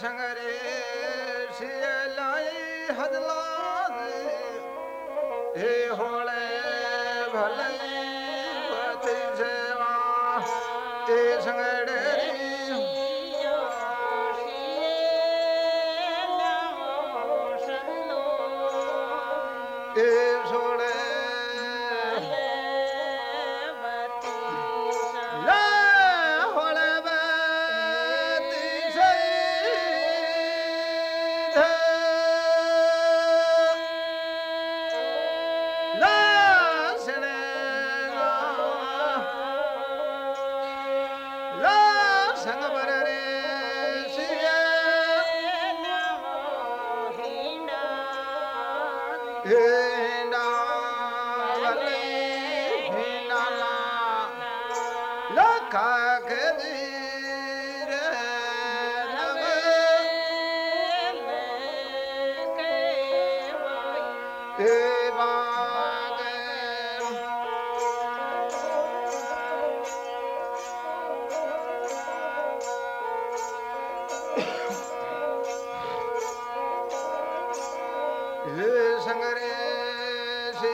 संगरे सिलाई हदलाद हे होले भले सेवा ए संगरे সঙ্গে সে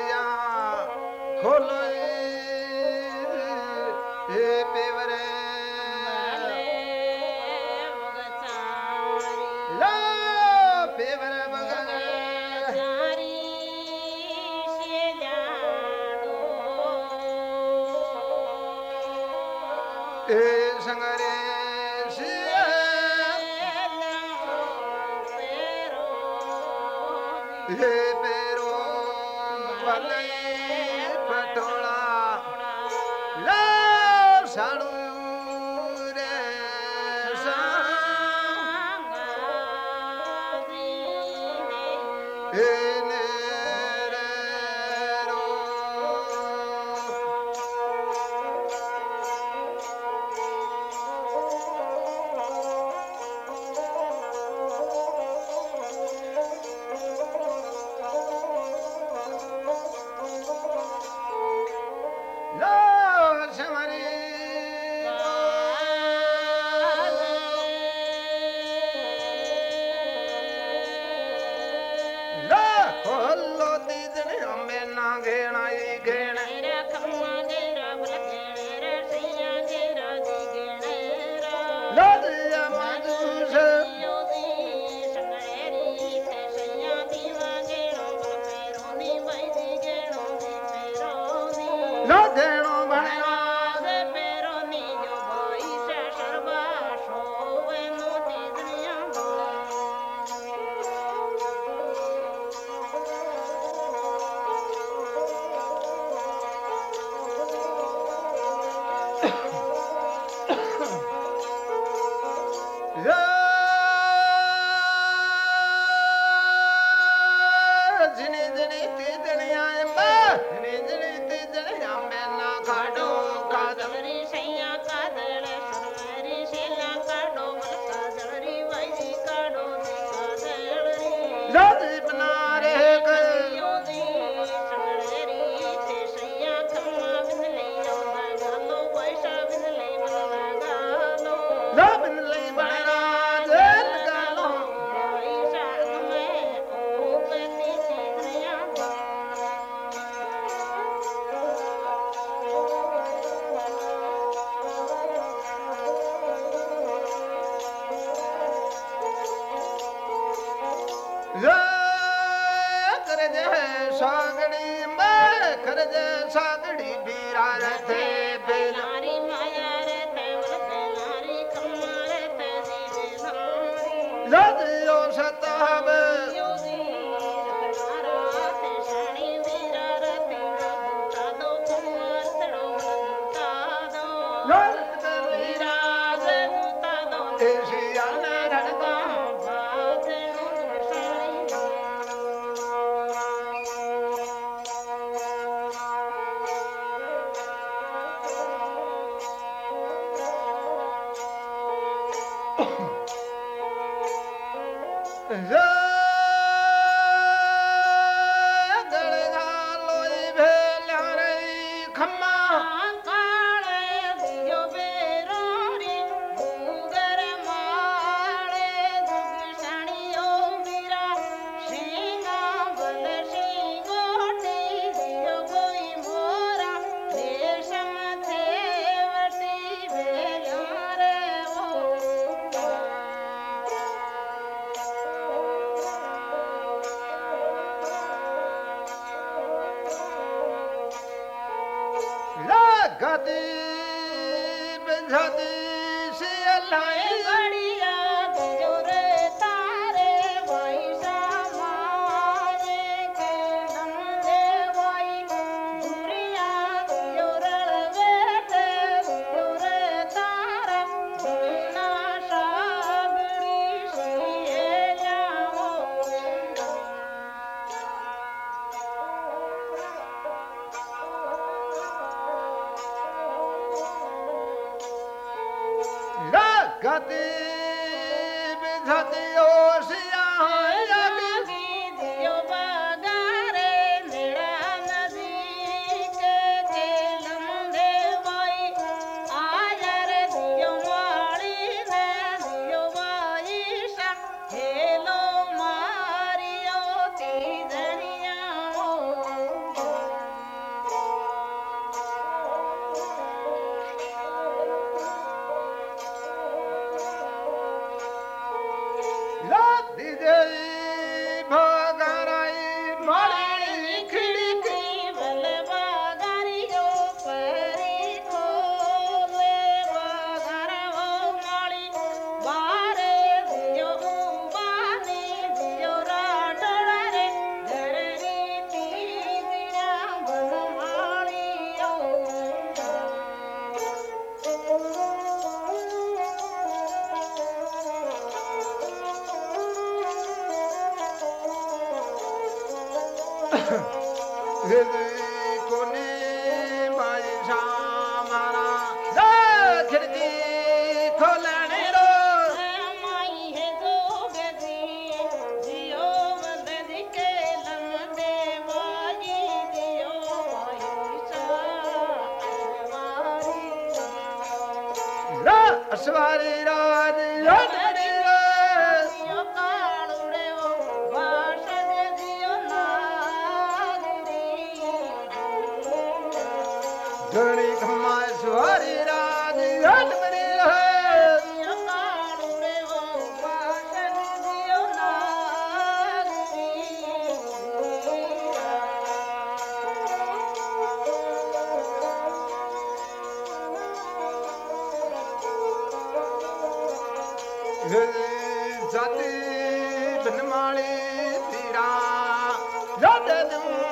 Satan गति बिझती सियलाई जाती बनमाली तीरा रात दुंगले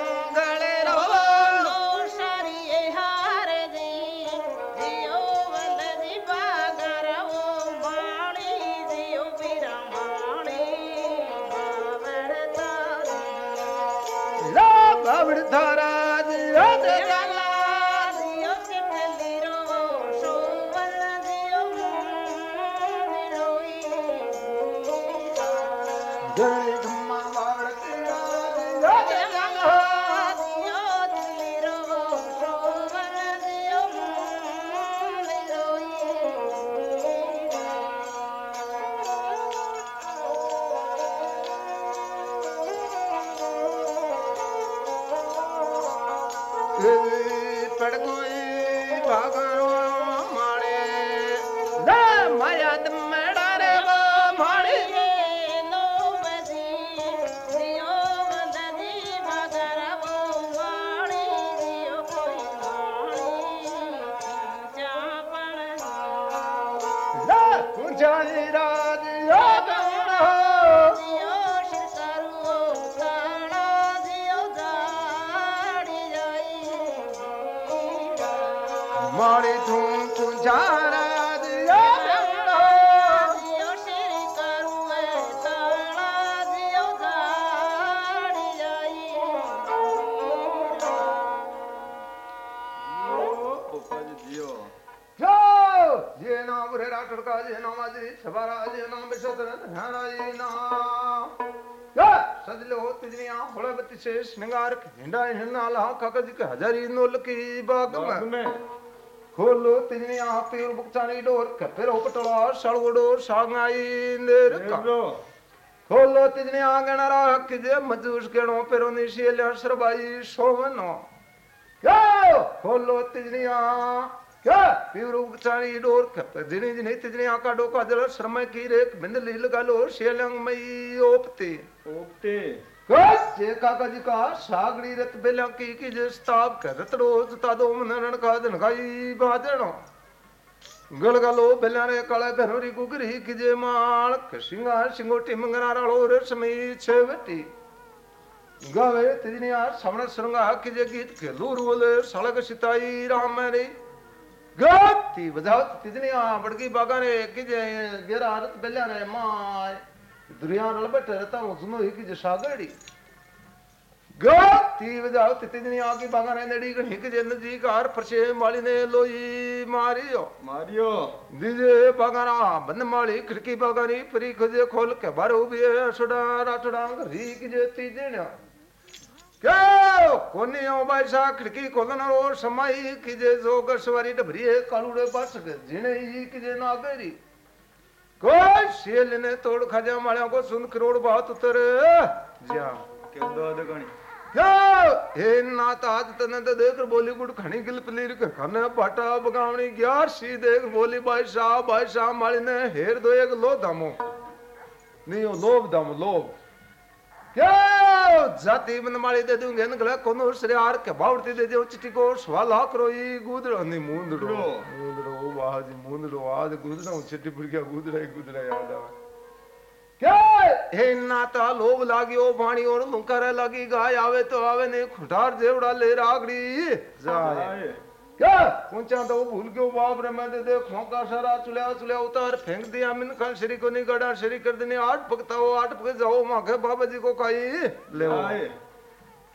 मारे तू कुंजा राज रागण हो दियो शिर करू ताणा दियो जाड़ी जाई जो ये नाम रे राठौड़ का ये नाम आज सवारा ये नाम बिशोतर हरा ये नाम या सजलो तिजनिया होले बत्ती से श्रृंगार हिंडा हिंडा ला कागज़ के हजारी नोल की बाग में खोलो तिजनिया पीर बुकचानी डोर कपेरो पटोला सड़गड़ो सांगाई नेर का खोलो तिजनिया गणरा किजे मजूस केणो पेरो निशी ले सरबाई सोवनो क्या? खोलो तिजनिया क्या? पीरू चाणी डोर कप जिनी जिनी तिजनी आका डोका जल श्रम की रेख बिंद लील गालो शेलंग मई ओपते। ओपते। जे काका जी का सागड़ी रत बेला की की जे स्ताप कर रत रोज ता दो मन रण का दिन खाई बाजणो गलगलो बेला रे काले भरोरी गुगरी की जे माल कसिंगा सिंगोटी मंगना रालो रसमी छेवटी गावे तिजनिया समण सुरंगा की जे गीत के लूर बोले सड़क सिताई राम मेरी गाती बजाओ तिजनिया बड़की बागा रे की जे गेरा रत बेला रे माय दुनिया नल बैठे रहता हूँ सुनो ही की जे सागड़ी गाती बजाओ तिजनिया की बागा रे नेड़ी गणी की जे नजीकार परसे माली ने लोई मारियो मारियो दीजे बागाना बंद माली खिड़की बागानी परी खुजे खोल के बारो भी सुडा राठड़ा री की जे तिजनिया क्यों कोनी ओ भाई सा खिड़की खोलन रो समाई की जे जोग सवारी डबरी है कालूड़े ने तोड़ खजा मालिया को सुन करोड़ बात उतर। जा दो हे तो देख बोली गुड़ खणी गिल पलीर खाने पाटा बगावनी ग्यार सी देख बोली भाई साहब भाई साहब जाति मन माली दे दूँगे न गला कोनो श्रेयार के बावड़ती दे दो चिट्ठी को सवाल हाक रोई गुदड़ो नहीं मुंदड़ो मुंदड़ो वाह जी मुंदड़ो आज गुदड़ा चिट्ठी पड़ गया गुदड़ा गुदड़ा याद आवा। क्या हे नाता लोभ लागियो पानी और मुकर लगी गाय आवे तो आवे ने खुटार जेवड़ा ले रागड़ी जाए। क्या? ऊँचा तो भूल गयो बाप रे मैं दे दे खोका सारा चुलिया चुलिया उतार फेंक दिया मिन खान श्री को नहीं गड़ा श्री कर देने आठ पकता हो आठ पक जाओ माखे बाबा जी को काई ले। आए।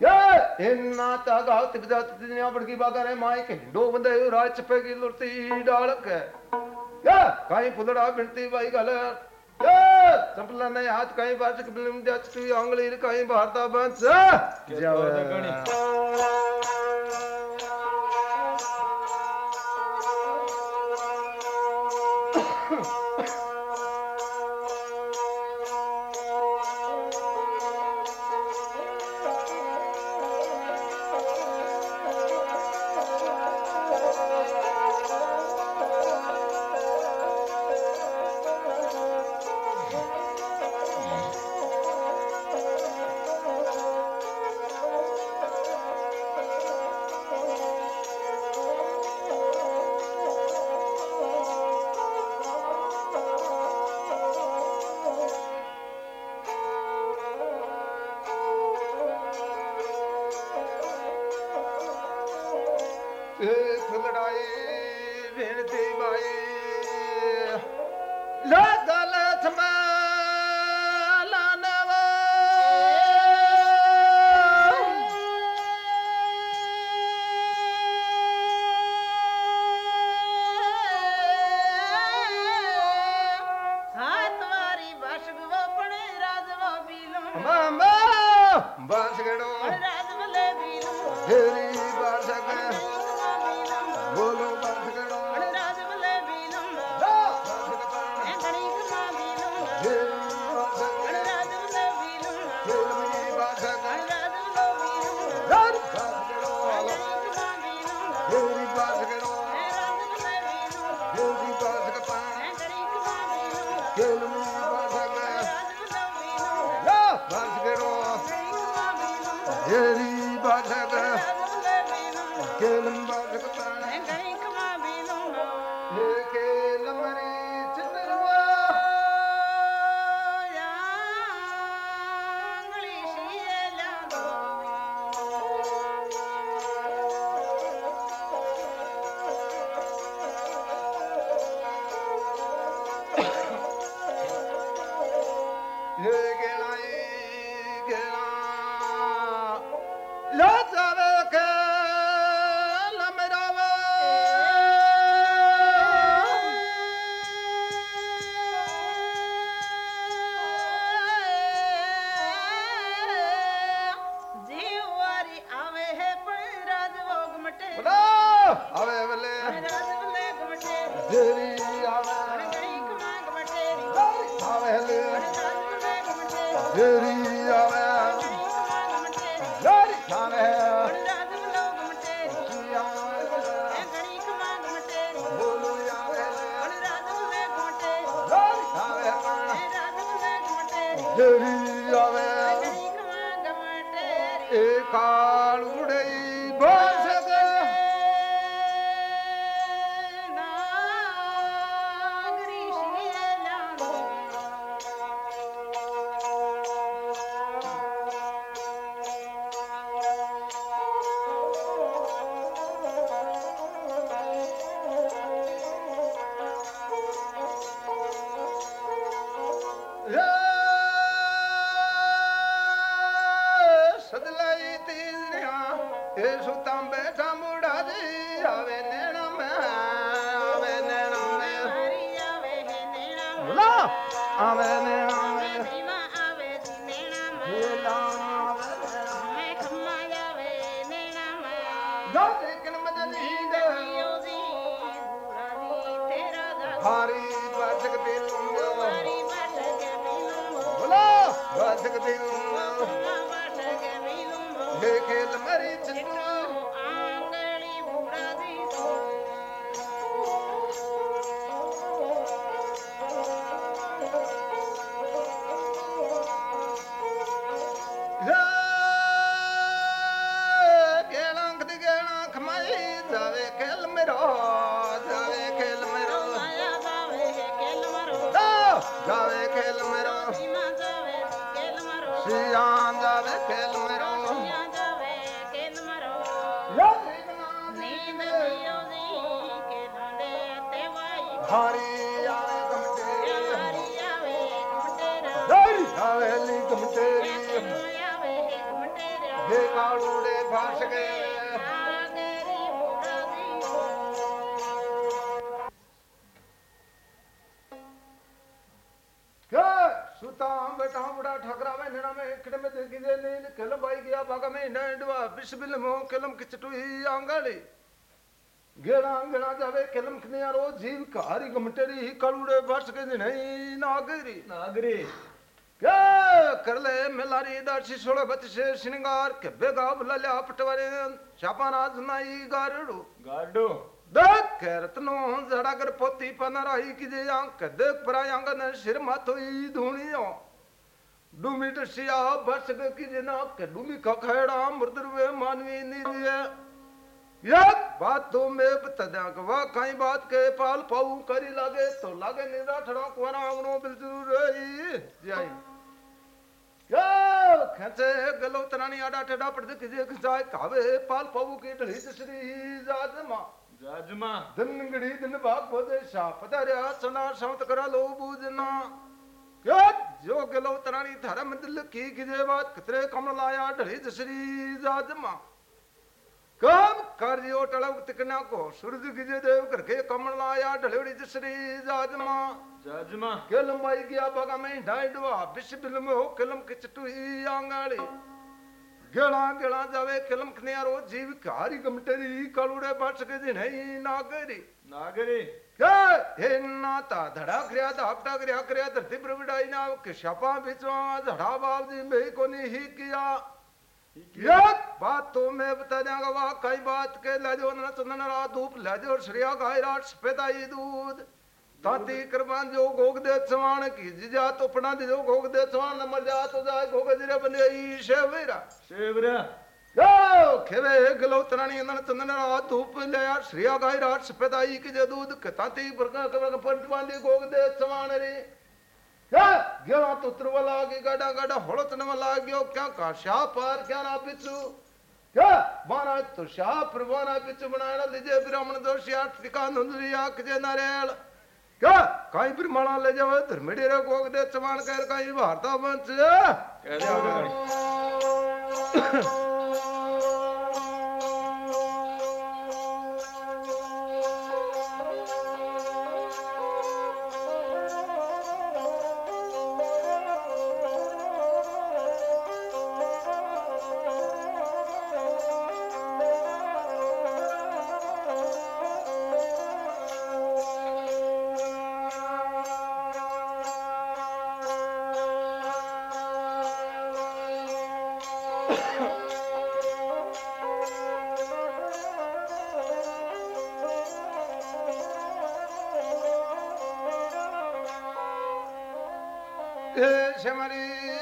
क्या? इन्ना तागा तिब जा तिनिया बड़की बागा रे माई के डो बंदे राज चपे की लुरती डाल के। क्या? काई फुलड़ा बिनती बाई गल। क्या? चंपला ने हाथ काई बात के बिलम जच आंगली रे काई भारता बंस। क्या Huh. Hari गेड़ा जावे कलम खनिया रो जीव कारी गमटेरी ही कलुड़े बस के नहीं नागरी। नागरी। क्या कर ले मिलारी दासी सोलह बत्तीस से श्रृंगार के बेगा बुला लिया पटवारे चापा राज नाई गारड़ू। गाडो देख रत्नो जड़ा कर पोती पना की जे आँख देख परा आँगन सिर माथोई धुनियो डूमी टसिया बस के की जे के डूमी का खड़ा मुर्दर वे मानवी नीलिए यद बात तो मैं बता दिया कि वह कई बात के पाल पाऊ करी लागे तो लागे निरा ठड़ा कुआरा अंगनो बिल ज़रूर रही। जाई यो खचे गलो तरानी आडा टेडा पड़ दे किजे जाय कावे पाल पाऊ की ढली श्री जाजमा। जाजमा। दनगड़ी दिन भाग बोधे शा पता रे सना समत करा लो बूजना यो जो गलो तरानी धर्म दिल की किजे बात कतरे कमल लाया ढली श्री जाजमा। कम कार्यो टड़क तिकना को। सूर्य गिजे देव करके कमलाया ढलेड़ी जसरी जाजमा। जाजमा। के लंबाई गया बगा में ढाइडवा विश्व फ़िल्म हो कलम के चटू ही आंगाड़ी गेला गेला जावे कलम खनियारो जीव कारी गमटेरी कालूड़े बाट सके दिन है नागरी। नागरी। क्या हे नाता धड़ा क्रिया धापटा क्रिया क्रिया धरती प्रविड़ाई ना के शापा बिचवा धड़ा बाबजी में कोनी ही किया। बात तो मैं बता देंगे वाह कई बात के ले जो न चंदन रात धूप ले जो श्रेया गाय रात सफेदाई दूध। ताती करबान जो गोग दे सवान की जिजा तो दे जो गोग दे सवान न मर जा तो जाए गोग जिरे बने ई शेवेरा। शेवरा। यो खेवे गलो तरानी नन चंदन रात धूप ले यार श्रेया गाय रात सफेदाई की जे दूध ताती बरका कर पंच बांधी गोग दे सवान रे। क्या गेला तो त्रिवला की गाडा गाडा होड़तन में लाग गयो क्या का शाह पार क्या ना पिछु क्या मारा तो शाह प्रवाना पिछु बनाना लीजे ब्राह्मण दोषिया टिका नंदरिया कजे नारेल क्या काई ब्रह्मणा ले जावे धर्मड़ी रे गोग दे चमान कर काई भारता वंश कह दे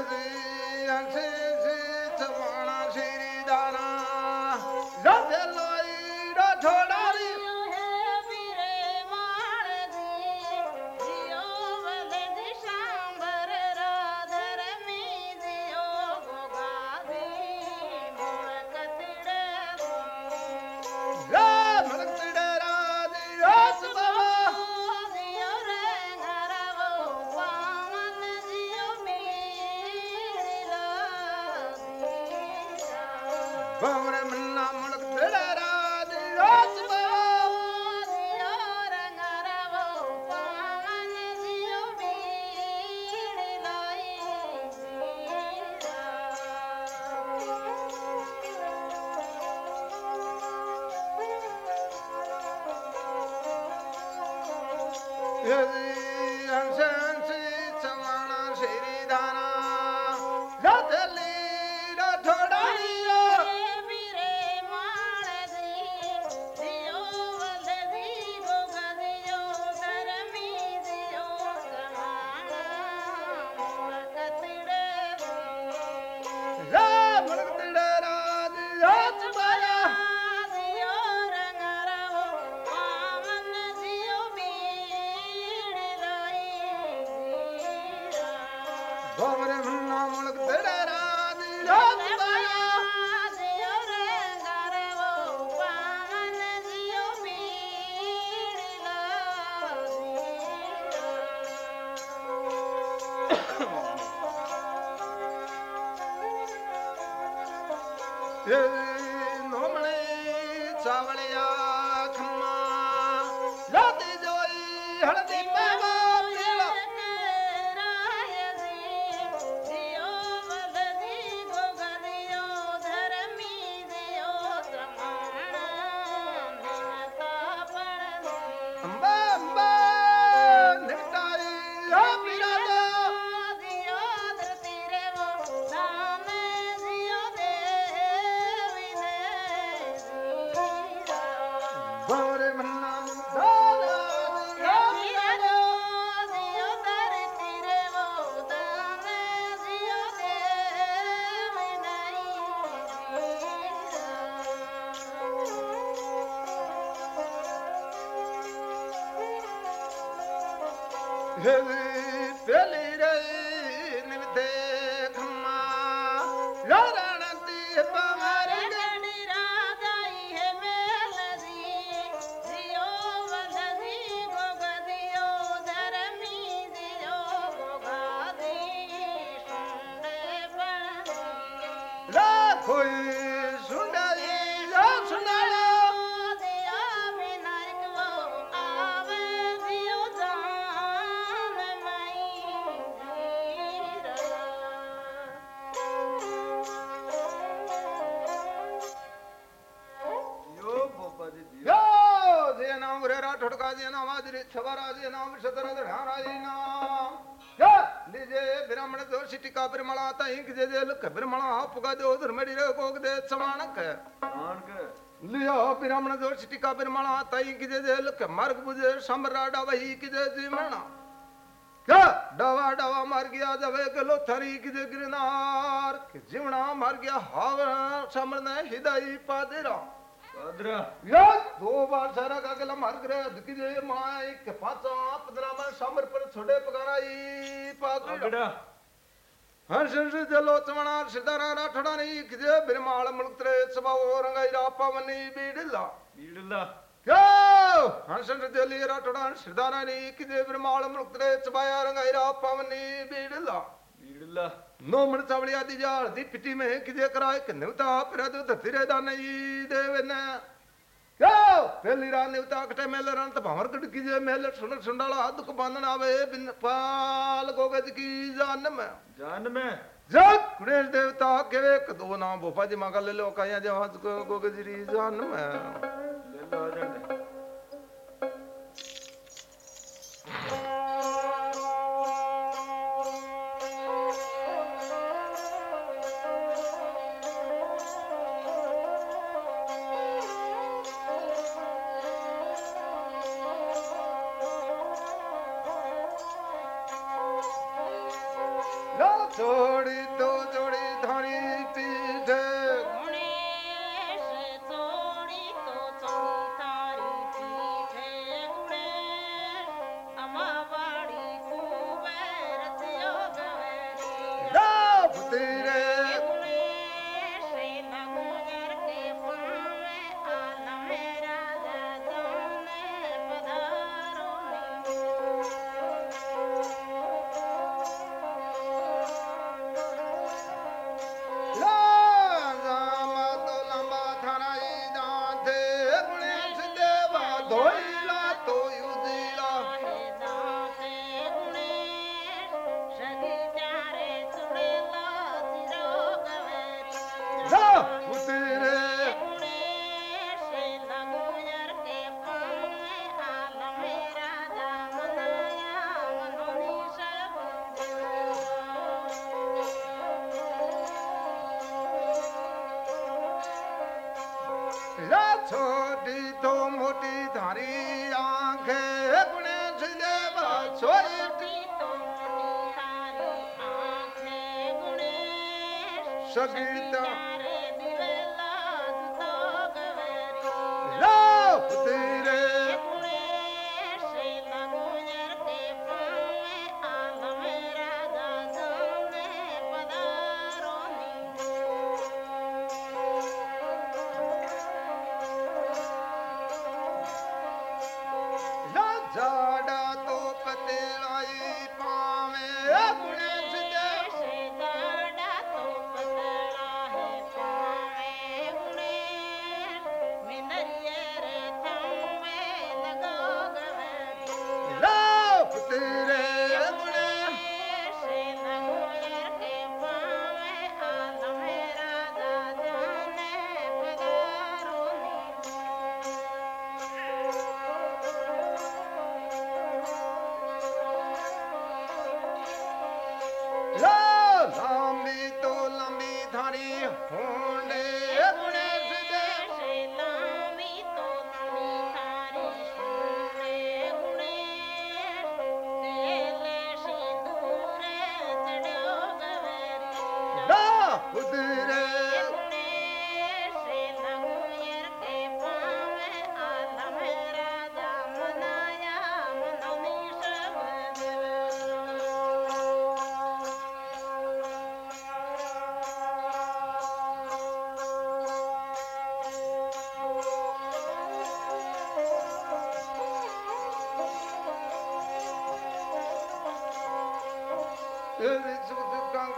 Living. Hansa. छवारा जे नाम नाम या लीजे ब्राह्मण दो सिटिका ब्रह्मणा तई जे जे लख ब्रह्मणा पुगा दो धर्मड़ी रे कोक दे समानक। मान के लियो ब्राह्मण दो सिटिका ब्रह्मणा तई जे जे लख मार्ग बुझे सम्राडा वही कि जे जीवना क्या? डवा डवा मार गया जवे गलो थरी कि जे गिरनार। कि जीवना मार गया हाव समरने हिदाई पादेरा। दो बार सारा का गला मार करे दुखी जे माई के पाचा पंद्रह में सामर पर छोड़े पगाराई पागड़ा आगड़ा हंस हंस जलो चमना सिदारा राठड़ा नहीं किजे बिरमाल मुल्क त्रे सबा रंगाई रा पवनी बीड़ला बीड़ला क्यों हंस हंस जली राठड़ा सिदारा नहीं किजे बिरमाल मुल्क त्रे चबाया रंगाई रा पवनी बीड़ला ਨੋਮਣ ਸਵਲਿਆ ਦੀ ਜਾਲ ਦੀ ਪਿੱਟੀ ਮੇ ਕਿਦੇ ਕਰਾਏ ਕਿਨਵਤਾ ਪ੍ਰਦ ਦਸਿਰੇ ਦਾ ਨਹੀਂ ਦੇਵਨ ਕੋ ਪਹਿਲੀ ਰਾਂ ਨਿਵਤਾ ਕਟੇ ਮੇਲ ਰਨ ਤ ਭਵਰ ਗੜ ਕਿਦੇ ਮੇਲ ਸੁਣ ਸੁੰਡਾਲਾ ਦੁਖ ਬੰਦਨ ਆਵੇ ਬਿਨ ਪਾਲ ਗੋਗਜ ਕੀ ਜਨਮ ਜਨਮ ਜਗ ਕੁੜੇ ਦੇਵਤਾ ਕਿਵੇ ਕਦੋ ਨਾ ਬੋਪਾ ਜੀ ਮੰਗ ਲੈ ਲੋ ਕਾਇਆ ਜਵਾਜ ਗੋਗਜ ਰੀ ਜਨਮ ਲੈ ਲੋ छोड़ दो।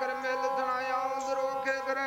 कर मेल धनाया उधरो के कर।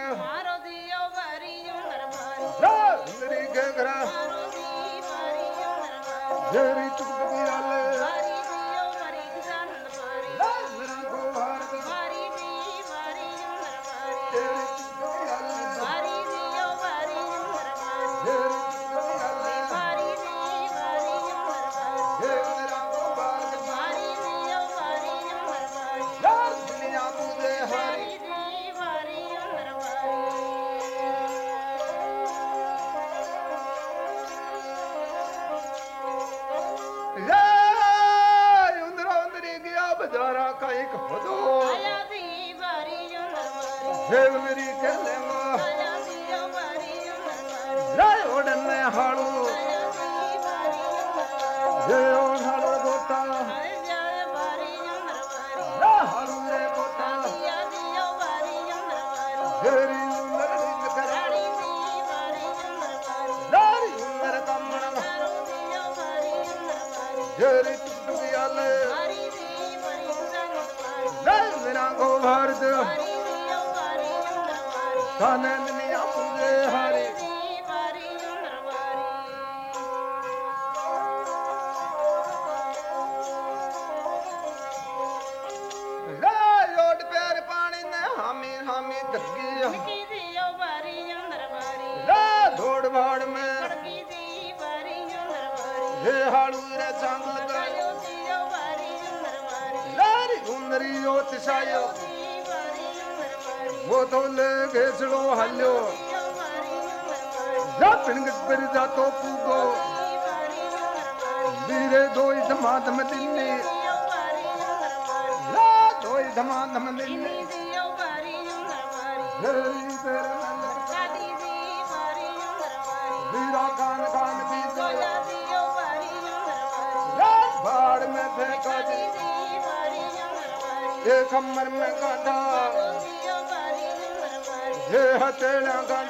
Tanem i'm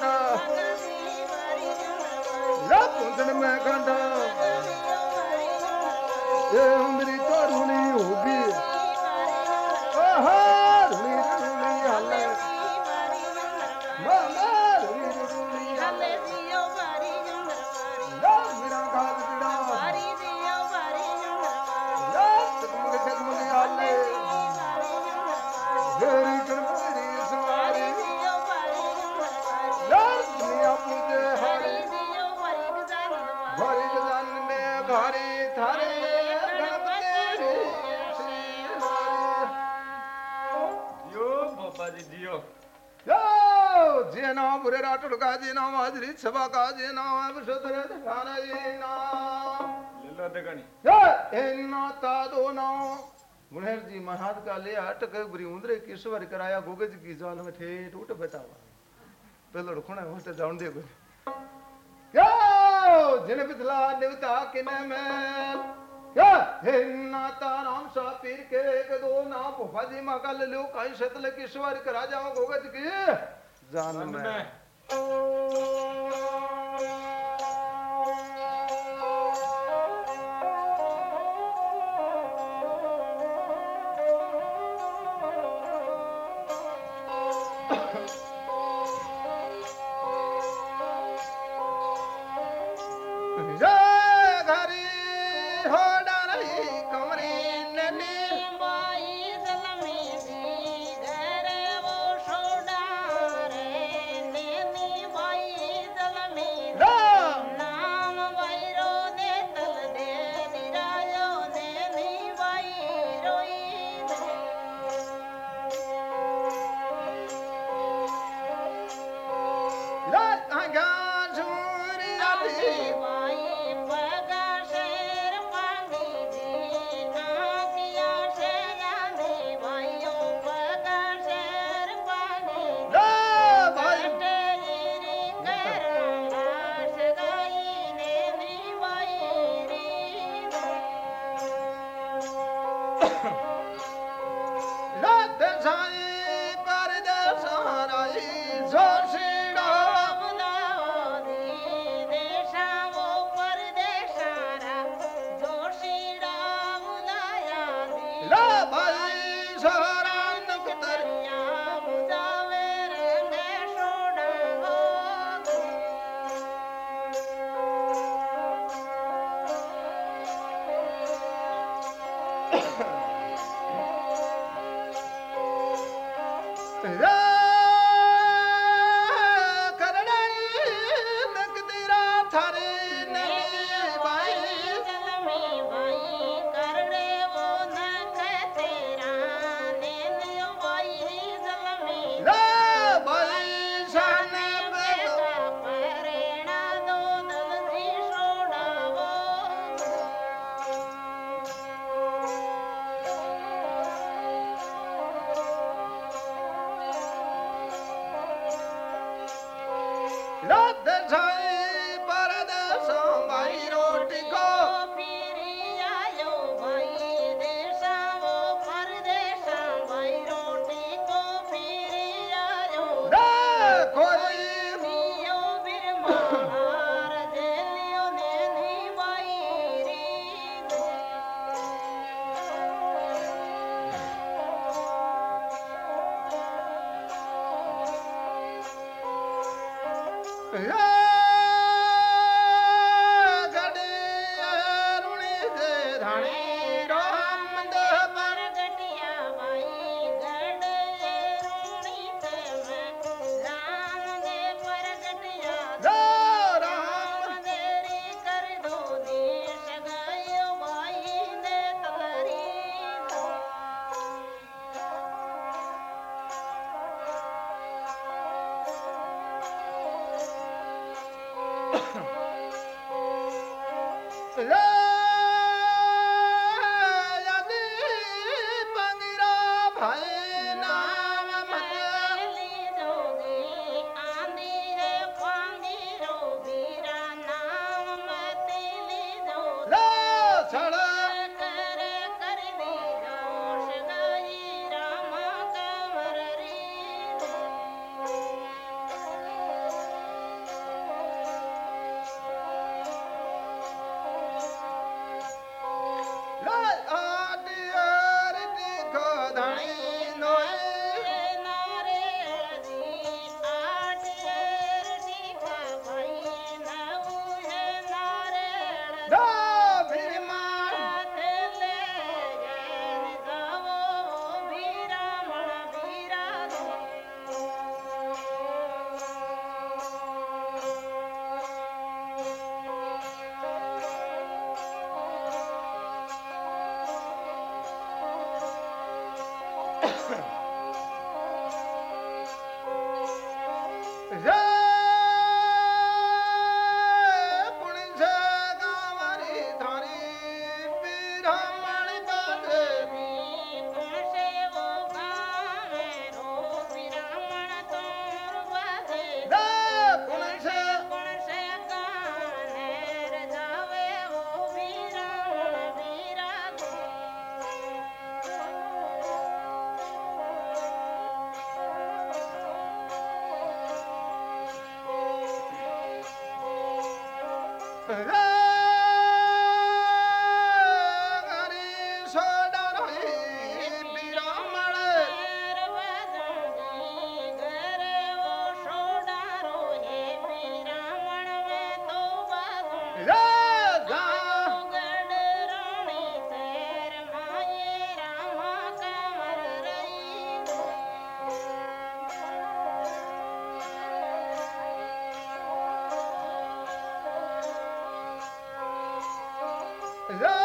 सभा का जे नाम सुधर ध्यान ये नाम लीला देखनी हे नाता दो नाम। गुणहर जी महाराज का ले अटक बुरी उंदरे किश्वर कराया गोगज की जान में ठे टूट बतावा पहले रुखना होते जाऊँ दे क्या जिन पिथला देवता किन में। क्या हे नाता राम सा पीर के एक दो ना भोपाजी मगल लो काई सतल किश्वर करा जाओ गोगज की। जान में। Love.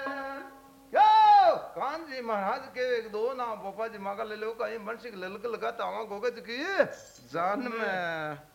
कान जी महाराज के एक दो ना पापा जी मांगा ले लो कहीं मनसिक ललक लगाता हूँ गोगत की। जान में।